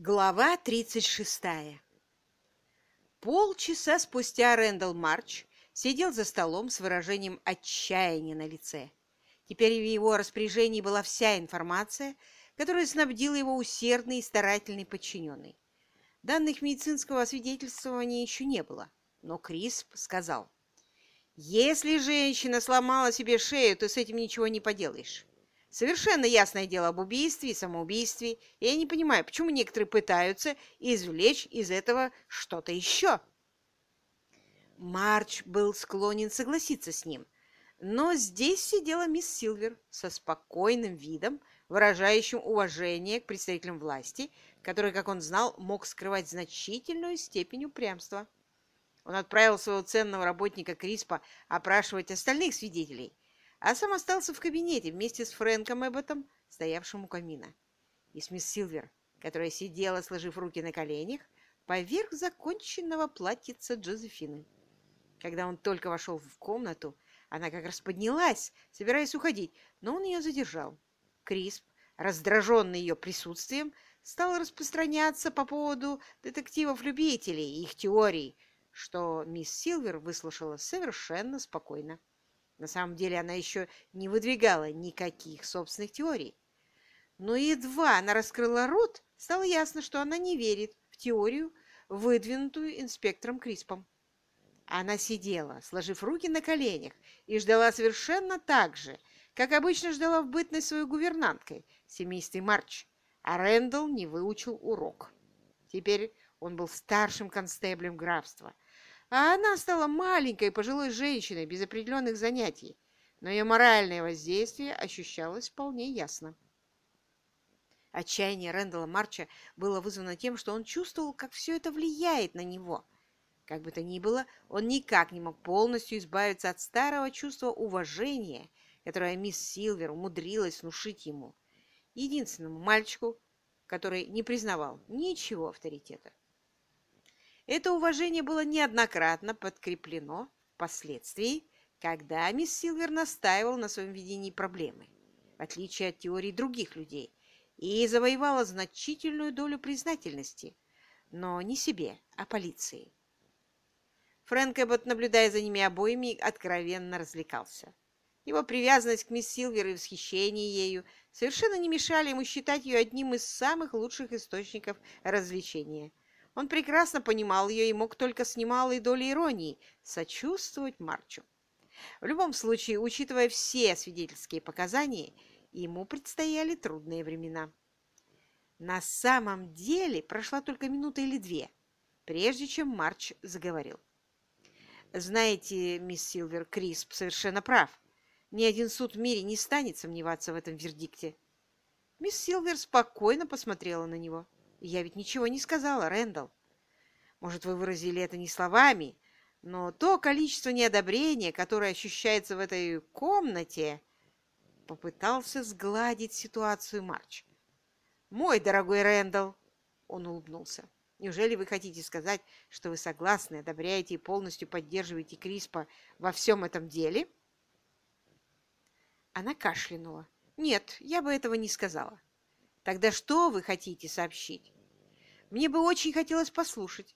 Глава 36. Полчаса спустя Рэндалл Марч сидел за столом с выражением отчаяния на лице. Теперь в его распоряжении была вся информация, которая снабдила его усердный и старательный подчиненный. Данных медицинского освидетельствования еще не было, но Крисп сказал, «Если женщина сломала себе шею, то с этим ничего не поделаешь. Совершенно ясное дело об убийстве и самоубийстве. Я не понимаю, почему некоторые пытаются извлечь из этого что-то еще. Марч был склонен согласиться с ним. Но здесь сидела мисс Силвер со спокойным видом, выражающим уважение к представителям власти, который, как он знал, мог скрывать значительную степень упрямства. Он отправил своего ценного работника Криспа опрашивать остальных свидетелей – а сам остался в кабинете вместе с Фрэнком Эбботом, стоявшим у камина. И с мисс Силвер, которая сидела, сложив руки на коленях, поверх законченного платьица Джозефины. Когда он только вошел в комнату, она как раз поднялась, собираясь уходить, но он ее задержал. Крисп, раздраженный ее присутствием, стал распространяться по поводу детективов-любителей и их теорий, что мисс Силвер выслушала совершенно спокойно. На самом деле она еще не выдвигала никаких собственных теорий. Но едва она раскрыла рот, стало ясно, что она не верит в теорию, выдвинутую инспектором Криспом. Она сидела, сложив руки на коленях, и ждала совершенно так же, как обычно ждала в бытность свою гувернанткой, семействе Марч, а Рэндалл не выучил урок. Теперь он был старшим констеблем графства – а она стала маленькой пожилой женщиной без определенных занятий, но ее моральное воздействие ощущалось вполне ясно. Отчаяние Рэндала Марча было вызвано тем, что он чувствовал, как все это влияет на него. Как бы то ни было, он никак не мог полностью избавиться от старого чувства уважения, которое мисс Силвер умудрилась внушить ему, единственному мальчику, который не признавал ничего авторитета. Это уважение было неоднократно подкреплено впоследствии, когда мисс Силвер настаивала на своем видении проблемы, в отличие от теорий других людей, и завоевала значительную долю признательности, но не себе, а полиции. Фрэнк Эббот, наблюдая за ними обоими, откровенно развлекался. Его привязанность к мисс Силвер и восхищение ею совершенно не мешали ему считать ее одним из самых лучших источников развлечения – он прекрасно понимал ее и мог только с немалой долей иронии сочувствовать Марчу. В любом случае, учитывая все свидетельские показания, ему предстояли трудные времена. На самом деле прошла только минута или две, прежде чем Марч заговорил. «Знаете, мисс Силвер, Крисп совершенно прав. Ни один суд в мире не станет сомневаться в этом вердикте». Мисс Силвер спокойно посмотрела на него. Я ведь ничего не сказала, Рэндалл. Может, вы выразили это не словами, но то количество неодобрения, которое ощущается в этой комнате, попытался сгладить ситуацию Марч. «Мой дорогой Рэндалл!» — он улыбнулся. «Неужели вы хотите сказать, что вы согласны, одобряете и полностью поддерживаете Криспа во всем этом деле?» Она кашлянула. «Нет, я бы этого не сказала. Тогда что вы хотите сообщить? Мне бы очень хотелось послушать.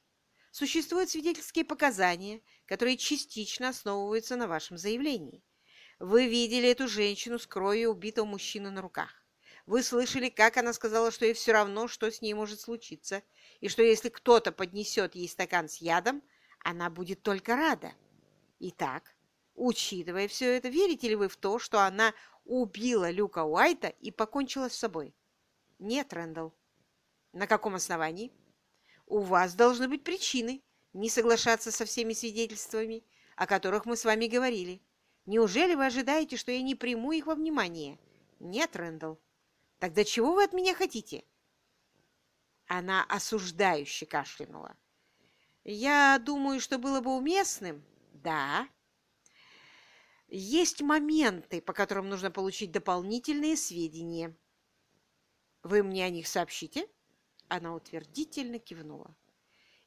Существуют свидетельские показания, которые частично основываются на вашем заявлении. Вы видели эту женщину с кровью убитого мужчины на руках. Вы слышали, как она сказала, что ей все равно, что с ней может случиться, и что если кто-то поднесет ей стакан с ядом, она будет только рада. Итак, учитывая все это, верите ли вы в то, что она убила Люка Уайта и покончила с собой? Нет, Рэндалл. На каком основании? У вас должны быть причины не соглашаться со всеми свидетельствами, о которых мы с вами говорили. Неужели вы ожидаете, что я не приму их во внимание? Нет, Рэндалл. Тогда чего вы от меня хотите? Она осуждающе кашлянула. Я думаю, что было бы уместным. Да. Есть моменты, по которым нужно получить дополнительные сведения. Вы мне о них сообщите? Она утвердительно кивнула.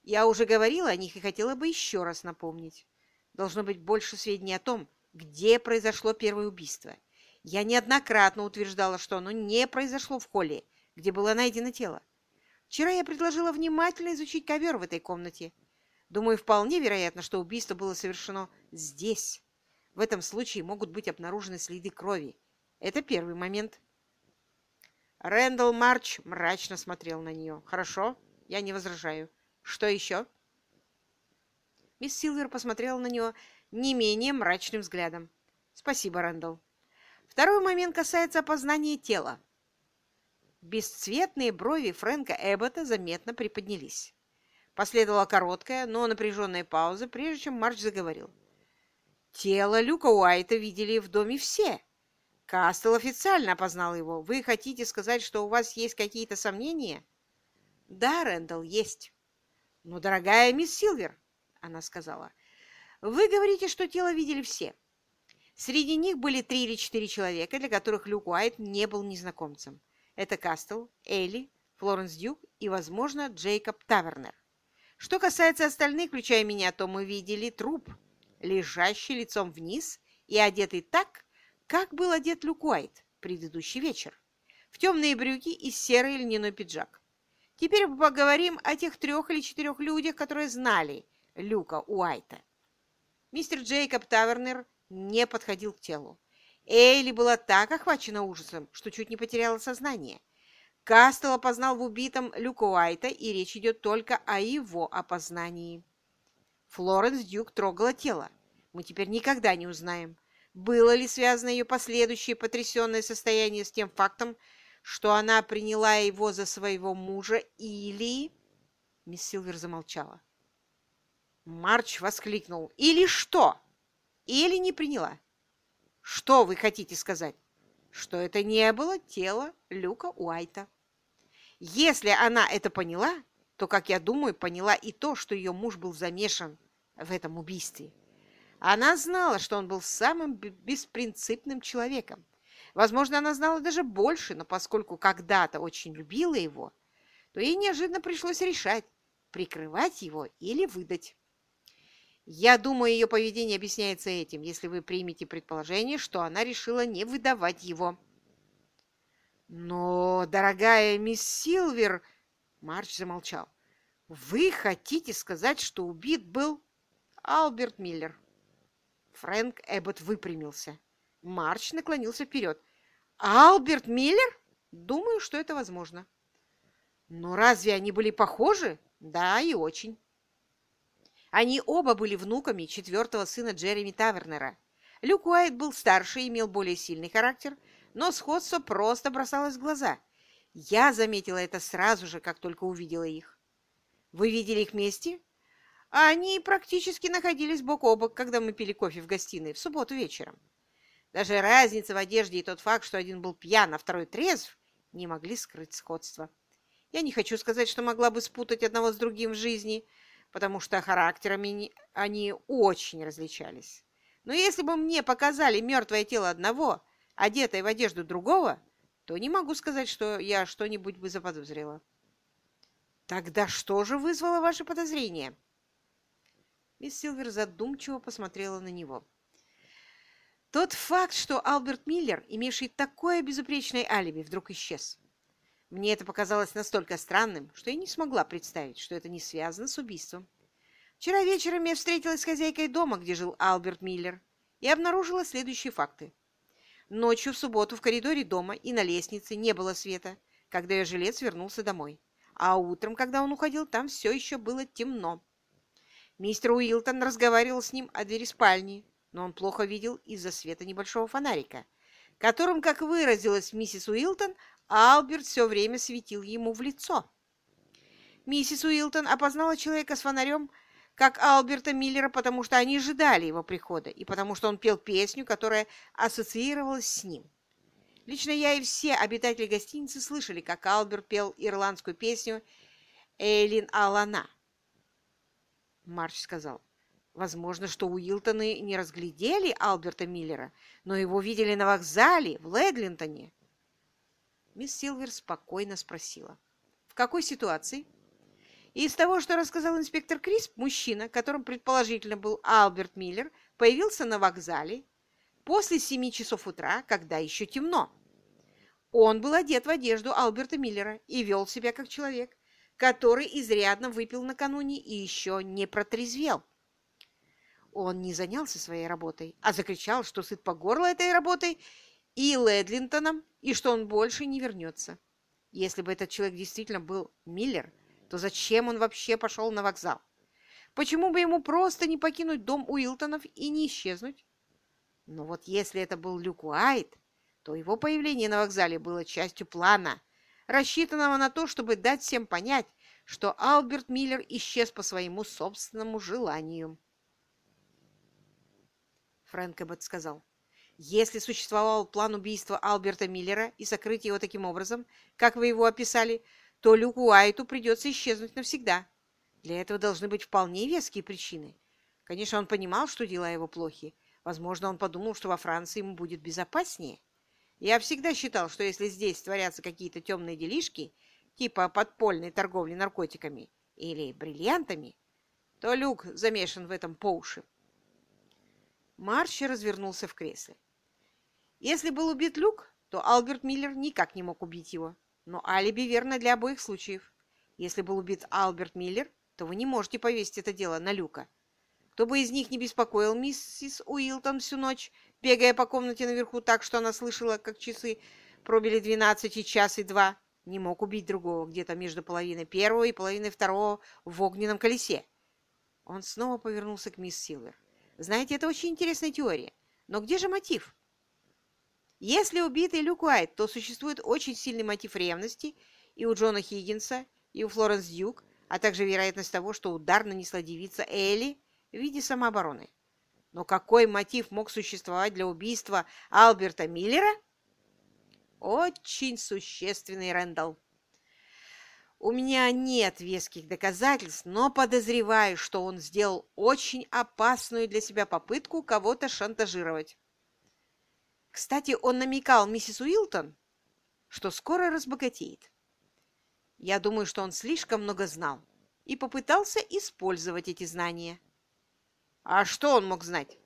Я уже говорила о них и хотела бы еще раз напомнить. Должно быть больше сведений о том, где произошло первое убийство. Я неоднократно утверждала, что оно не произошло в холле, где было найдено тело. Вчера я предложила внимательно изучить ковер в этой комнате. Думаю, вполне вероятно, что убийство было совершено здесь. В этом случае могут быть обнаружены следы крови. Это первый момент. Рэндалл Марч мрачно смотрел на нее. «Хорошо, я не возражаю. Что еще?» Мисс Силвер посмотрела на него не менее мрачным взглядом. «Спасибо, Рэндалл. Второй момент касается опознания тела. Бесцветные брови Фрэнка Эббота заметно приподнялись. Последовала короткая, но напряженная пауза, прежде чем Марч заговорил. «Тело Люка Уайта видели в доме все. Кастел официально опознал его. Вы хотите сказать, что у вас есть какие-то сомнения?» «Да, Рэндалл, есть». «Но, дорогая мисс Силвер», — она сказала, — «вы говорите, что тело видели все. Среди них были три или четыре человека, для которых Люк Уайт не был незнакомцем. Это Кастел, Элли, Флоренс Дюк и, возможно, Джейкоб Тавернер. Что касается остальных, включая меня, то мы видели труп, лежащий лицом вниз и одетый так, как был одет Люк Уайт предыдущий вечер, в темные брюки и серый льняной пиджак. Теперь поговорим о тех трех или четырех людях, которые знали Люка Уайта. Мистер Джейкоб Тавернер не подходил к телу. Эйли была так охвачена ужасом, что чуть не потеряла сознание. Кастел опознал в убитом Люка Уайта, и речь идет только о его опознании. Флоренс Дюк трогала тело. Мы теперь никогда не узнаем, было ли связано ее последующее потрясенное состояние с тем фактом, что она приняла его за своего мужа, или... Мисс Силвер замолчала. Марч воскликнул. «Или что? Или не приняла? Что вы хотите сказать? Что это не было тело Люка Уайта?» Если она это поняла, то, как я думаю, поняла и то, что ее муж был замешан в этом убийстве. Она знала, что он был самым беспринципным человеком. Возможно, она знала даже больше, но поскольку когда-то очень любила его, то ей неожиданно пришлось решать, прикрывать его или выдать. Я думаю, ее поведение объясняется этим, если вы примете предположение, что она решила не выдавать его. Но, дорогая мисс Силвер, Марч замолчал. Вы хотите сказать, что убит был Алберт Миллер? Фрэнк Эббот выпрямился. Марч наклонился вперед. Алберт Миллер? Думаю, что это возможно. Но разве они были похожи? Да, и очень. Они оба были внуками четвертого сына Джереми Тавернера. Люк Уайт был старше и имел более сильный характер, но сходство просто бросалось в глаза. Я заметила это сразу же, как только увидела их. Вы видели их вместе? Они практически находились бок о бок, когда мы пили кофе в гостиной в субботу вечером. Даже разница в одежде и тот факт, что один был пьян, а второй трезв, не могли скрыть сходство. Я не хочу сказать, что могла бы спутать одного с другим в жизни, потому что характерами они очень различались. Но если бы мне показали мертвое тело одного, одетой в одежду другого, то не могу сказать, что я что-нибудь бы заподозрила. Тогда что же вызвало ваше подозрение? Мисс Силвер задумчиво посмотрела на него. Тот факт, что Алберт Миллер, имевший такое безупречное алиби, вдруг исчез. Мне это показалось настолько странным, что я не смогла представить, что это не связано с убийством. Вчера вечером я встретилась с хозяйкой дома, где жил Алберт Миллер, и обнаружила следующие факты. Ночью в субботу в коридоре дома и на лестнице не было света, когда ее жилец вернулся домой. А утром, когда он уходил, там все еще было темно. Мистер Уилтон разговаривал с ним о двери спальни, но он плохо видел из-за света небольшого фонарика, которым, как выразилась миссис Уилтон, Алберт все время светил ему в лицо. Миссис Уилтон опознала человека с фонарем как Алберта Миллера, потому что они ожидали его прихода и потому что он пел песню, которая ассоциировалась с ним. Лично я и все обитатели гостиницы слышали, как Алберт пел ирландскую песню «Эйлин Алана». Марч сказал, возможно, что Уилтоны не разглядели Алберта Миллера, но его видели на вокзале в Ледлинтоне. Мисс Силвер спокойно спросила, в какой ситуации? И из того, что рассказал инспектор Крисп, мужчина, которым предположительно был Алберт Миллер, появился на вокзале после семи часов утра, когда еще темно. Он был одет в одежду Алберта Миллера и вел себя как человек, который изрядно выпил накануне и еще не протрезвел. Он не занялся своей работой, а закричал, что сыт по горло этой работой и Ледлинтоном, и что он больше не вернется. Если бы этот человек действительно был Миллер, то зачем он вообще пошел на вокзал? Почему бы ему просто не покинуть дом Уилтонов и не исчезнуть? Но вот если это был Люк Уайт, то его появление на вокзале было частью плана, рассчитанного на то, чтобы дать всем понять, что Алберт Миллер исчез по своему собственному желанию. Фрэнк Эббот сказал, если существовал план убийства Алберта Миллера и сокрытия его таким образом, как вы его описали, то Люку Уайту придется исчезнуть навсегда. Для этого должны быть вполне веские причины. Конечно, он понимал, что дела его плохи. Возможно, он подумал, что во Франции ему будет безопаснее. Я всегда считал, что если здесь творятся какие-то темные делишки, типа подпольной торговли наркотиками или бриллиантами, то Люк замешан в этом по уши. Марч развернулся в кресле. Если был убит Люк, то Алберт Миллер никак не мог убить его. Но алиби верно для обоих случаев. Если был убит Алберт Миллер, то вы не можете повесить это дело на Люка. Кто бы из них не беспокоил миссис Уилтон всю ночь, бегая по комнате наверху так, что она слышала, как часы пробили двенадцать и час и два, не мог убить другого где-то между половиной первого и половиной второго в огненном колесе. Он снова повернулся к мисс Силвер. Знаете, это очень интересная теория. Но где же мотив? Если убитый Люк Уайт, то существует очень сильный мотив ревности и у Джона Хиггинса, и у Флоренс Дьюк, а также вероятность того, что удар нанесла девица Элли в виде самообороны. Но какой мотив мог существовать для убийства Алберта Миллера? Очень существенный, Рэндалл. У меня нет веских доказательств, но подозреваю, что он сделал очень опасную для себя попытку кого-то шантажировать. Кстати, он намекал миссис Уилтон, что скоро разбогатеет. Я думаю, что он слишком много знал и попытался использовать эти знания. А что он мог знать?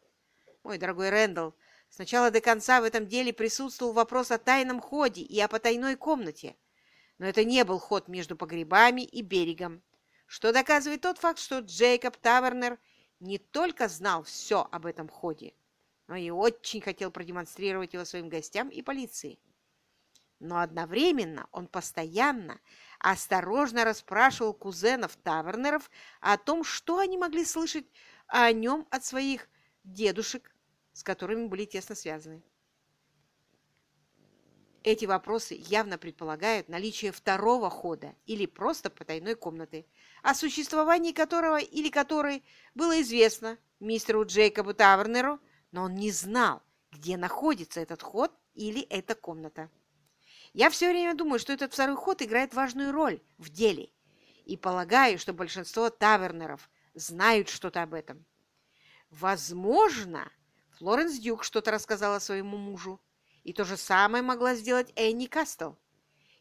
Мой дорогой Рэндалл, сначала до конца в этом деле присутствовал вопрос о тайном ходе и о потайной комнате. Но это не был ход между погребами и берегом, что доказывает тот факт, что Джейкоб Тавернер не только знал все об этом ходе, но и очень хотел продемонстрировать его своим гостям и полиции. Но одновременно он постоянно осторожно расспрашивал кузенов Тавернеров о том, что они могли слышать о нем от своих дедушек, с которыми были тесно связаны. Эти вопросы явно предполагают наличие второго хода или просто потайной комнаты, о существовании которого или которой было известно мистеру Джейкобу Тавернеру, но он не знал, где находится этот ход или эта комната. Я все время думаю, что этот второй ход играет важную роль в деле, и полагаю, что большинство тавернеров знают что-то об этом. Возможно, Флоренс Дюк что-то рассказала своему мужу, и то же самое могла сделать Энни Кастел.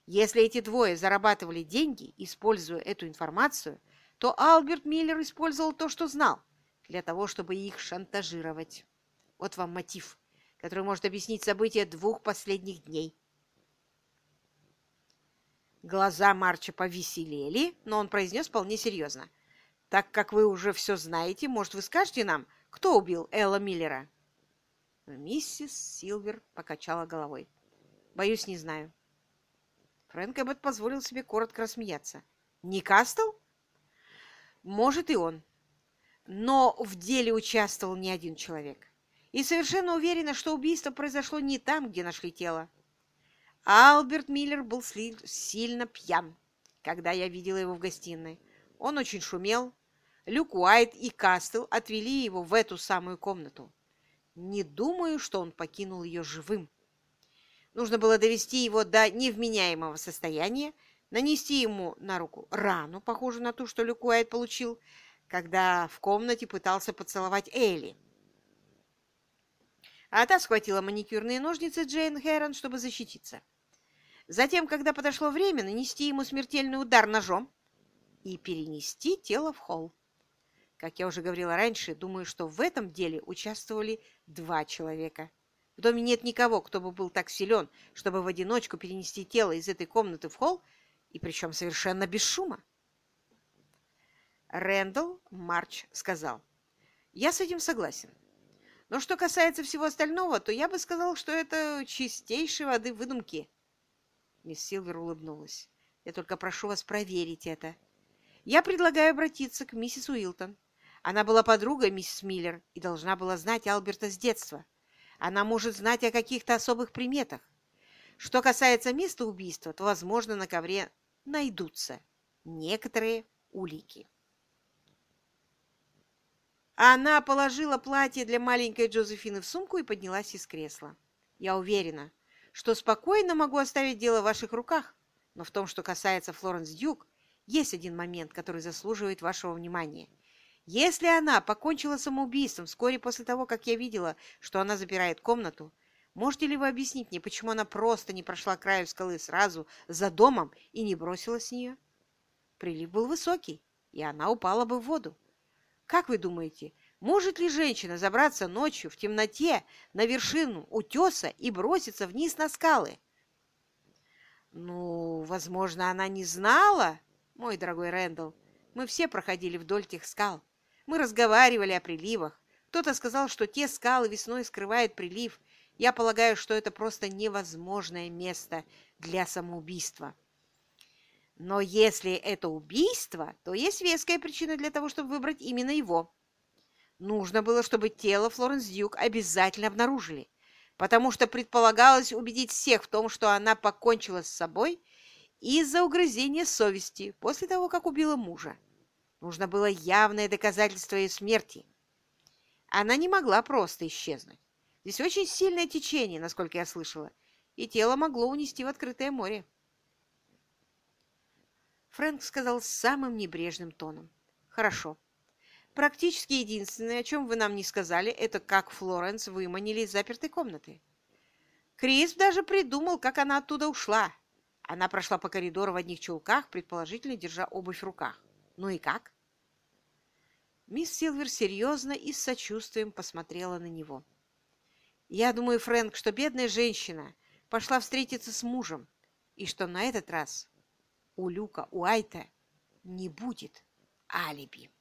Если эти двое зарабатывали деньги, используя эту информацию, то Алберт Миллер использовал то, что знал, для того, чтобы их шантажировать. Вот вам мотив, который может объяснить события двух последних дней. Глаза Марча повеселели, но он произнес вполне серьезно. «Так как вы уже все знаете, может, вы скажете нам, кто убил Элла Миллера?» Миссис Силвер покачала головой. «Боюсь, не знаю». Фрэнк Эббот позволил себе коротко рассмеяться. «Не Кастл?» «Может, и он. Но в деле участвовал не один человек. И совершенно уверена, что убийство произошло не там, где нашли тело. Алберт Миллер был сильно пьян, когда я видела его в гостиной. Он очень шумел. Люк Уайт и Кастел отвели его в эту самую комнату. Не думаю, что он покинул ее живым. Нужно было довести его до невменяемого состояния, нанести ему на руку рану, похожую на ту, что Люк Уайт получил, когда в комнате пытался поцеловать Элли. А та схватила маникюрные ножницы Джейн Хэрон, чтобы защититься. Затем, когда подошло время, нанести ему смертельный удар ножом и перенести тело в холл. Как я уже говорила раньше, думаю, что в этом деле участвовали два человека. В доме нет никого, кто бы был так силен, чтобы в одиночку перенести тело из этой комнаты в холл, и причем совершенно без шума. Рэндалл Марч сказал. «Я с этим согласен. Но что касается всего остального, то я бы сказал, что это чистейшей воды выдумки». Мисс Силвер улыбнулась. «Я только прошу вас проверить это. Я предлагаю обратиться к миссис Уилтон. Она была подругой миссис Миллер и должна была знать Алберта с детства. Она может знать о каких-то особых приметах. Что касается места убийства, то, возможно, на ковре найдутся некоторые улики. Она положила платье для маленькой Джозефины в сумку и поднялась из кресла. «Я уверена, что спокойно могу оставить дело в ваших руках, но в том, что касается Флоренс Дюк, есть один момент, который заслуживает вашего внимания. Если она покончила самоубийством вскоре после того, как я видела, что она запирает комнату, можете ли вы объяснить мне, почему она просто не прошла краю скалы сразу за домом и не бросилась с нее? Прилив был высокий, и она упала бы в воду. Как вы думаете, может ли женщина забраться ночью в темноте на вершину утеса и броситься вниз на скалы? Ну, возможно, она не знала, мой дорогой Рэндалл. Мы все проходили вдоль тех скал. Мы разговаривали о приливах. Кто-то сказал, что те скалы весной скрывают прилив. Я полагаю, что это просто невозможное место для самоубийства. Но если это убийство, то есть веская причина для того, чтобы выбрать именно его. Нужно было, чтобы тело Флоренс Дьюк обязательно обнаружили, потому что предполагалось убедить всех в том, что она покончила с собой из-за угрызения совести после того, как убила мужа. Нужно было явное доказательство ее смерти. Она не могла просто исчезнуть. Здесь очень сильное течение, насколько я слышала, и тело могло унести в открытое море. Фрэнк сказал самым небрежным тоном. «Хорошо. Практически единственное, о чем вы нам не сказали, это как Флоренс выманили из запертой комнаты. Крис даже придумал, как она оттуда ушла. Она прошла по коридору в одних чулках, предположительно держа обувь в руках. Ну и как?» Мисс Силвер серьезно и с сочувствием посмотрела на него. «Я думаю, Фрэнк, что бедная женщина пошла встретиться с мужем, и что на этот раз у Люка Уайта не будет алиби.